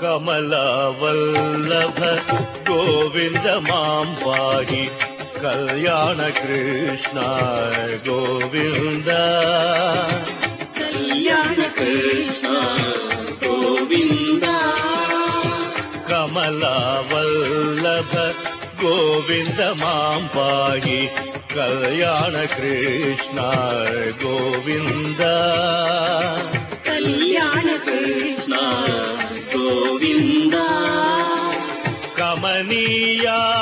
கமலவல்லப கோவிந்தமாம் பாகி கல்யாண கிருஷ்ணா கோவிந்தா. கல்யாண கிருஷ்ணா கோவிந்தா. கமலவல்லப கோவிந்தமாம் பாகி கல்யாண கிருஷ்ணா கோவிந்தா. दिया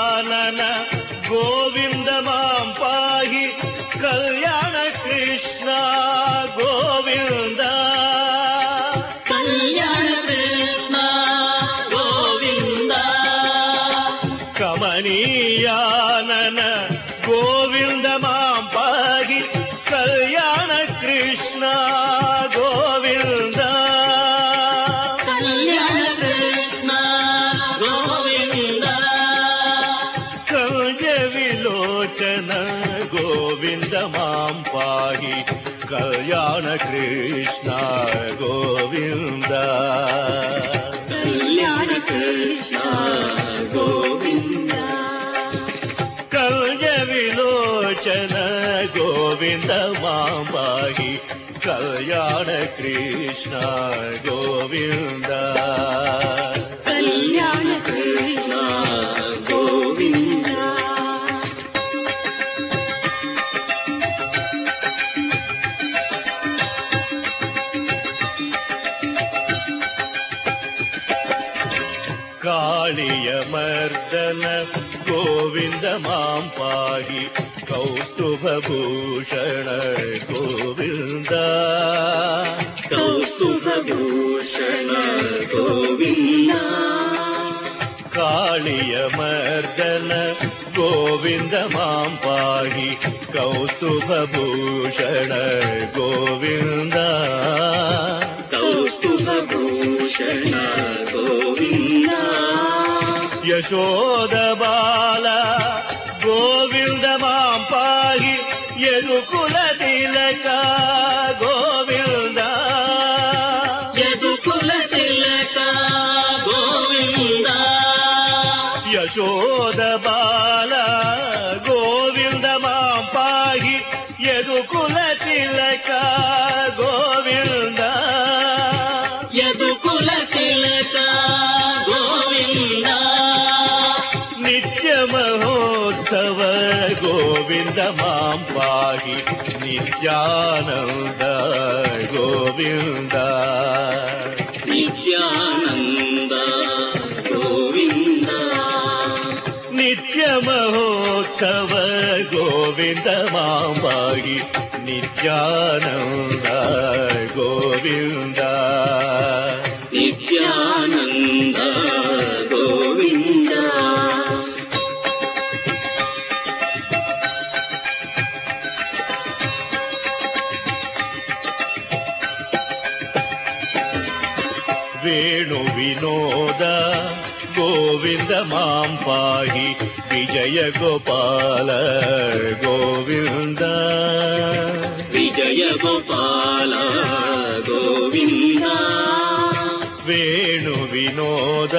कृष्ण गोविन्द कल्याण कृष्ण गोविन्द कलविलोचन गोविन्द मा कल्याण कृष्ण गोविन्द कल्याण कृष्ण काल्यमर्दन गोविन्द मां पारी कौस्तुभूषण गोविन्द कौस्तुभूषण गोविन्द कालीयमर्दन गोविन्द मां पारी कौस्तुभूषण गोविन्द कौस्तुभूषण యశోద బాల గోవింద మాం పాహి యదుకుల తిలక గోవింద. యదుకుల తిలక గోవింద. యశోద గోవింద మాం పాహి నిత్యానంద గోవింద. నిత్యానంద గోవింద. నిత్య మహోత్సవ గోవింద మాం పాహి నిత్యానంద வேணு வினோத கோவிந்த மாம் பாகி விஜய கோபால கோவிந்த. விஜய கோபால கோவிந்தா. வேணு வினோத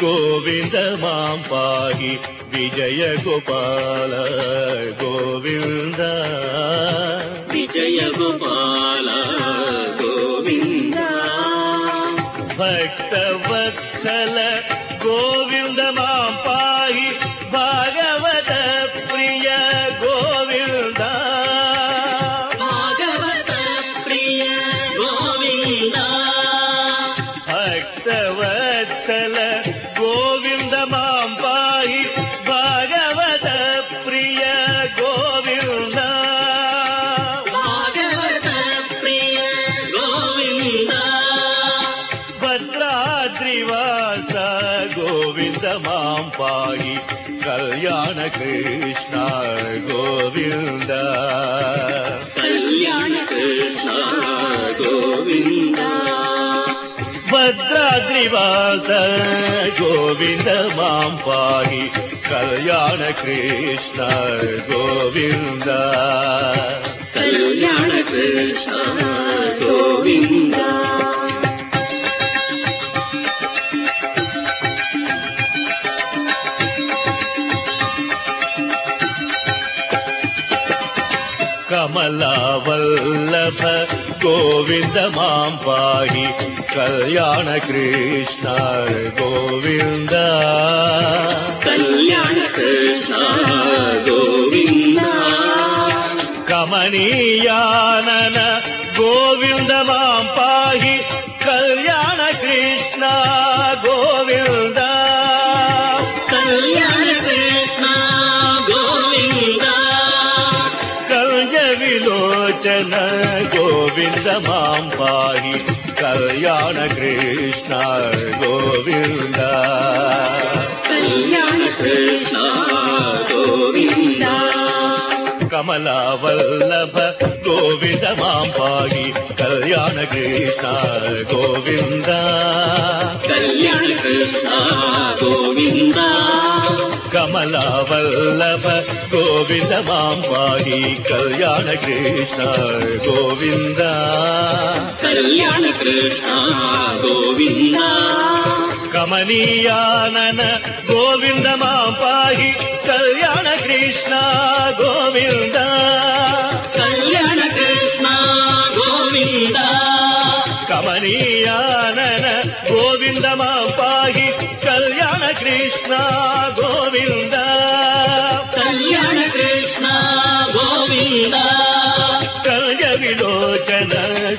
கோவிந்த மாம் பாகி விஜய கோபால கோவிந்த. விஜய கோபால ಭಕ್ತವತ್ಸಲ ಗೋ मां पारी कल्याण कृष्ण गोविन्द गोविन्द भद्राद्रिवास गोविन्द मां पारि कल्याण कृष्ण गोविन्द कृष्ण वल्लभ गोविन्द मां पाहि कल्याण कृष्ण गोविन्द। कल्याण कृष्ण गोविन्द। कमनीयानन गोविन्द मां पाहि कल्याण कृष्ण गोविन्द। విలోచన గోవింద మాం పాహి కళ్యాణ కృష్ణ గోవింద. కళ్యాణ కృష్ణ గోవింద. కమలావల్లభ గోవింద మాం పాహి కళ్యాణ కృష్ణ గోవింద. కళ్యాణ కృష్ణ గోవింద. கமலா வல்லப கோவிந்தமாம் பாகி கல்யாண கிருஷ்ணா கோவிந்தா. கல்யாண கிருஷ்ணா கோவிந்தா. கமனியானன கோவிந்தமாம் பாகி கல்யாண கிருஷ்ணா கோவிந்தா. கல்யாண கிருஷ்ணா கோவிந்தா. கமனியானன கோவிந்தமாம் பாகி కృష్ణ గోవింద. కళ్యాణ కృష్ణ గోవింద. కళ్య విలోచన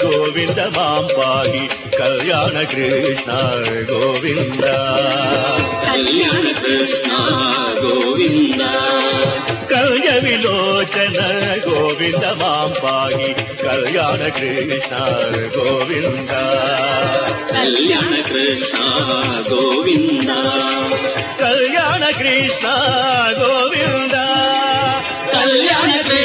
గోవింద మాం పాహి కళ్యాణ కృష్ణ గోవింద. కళ్యాణ కృష్ణ గోవింద. కళ్య విలోచన గోవింద మాం పాహి కళ్యాణ కృష్ణ గోవింద. కళ్యాణ కృష్ణ గోవింద. కళ్యాణ కృష్ణ గోవింద. కళ్యాణ కృష్ణ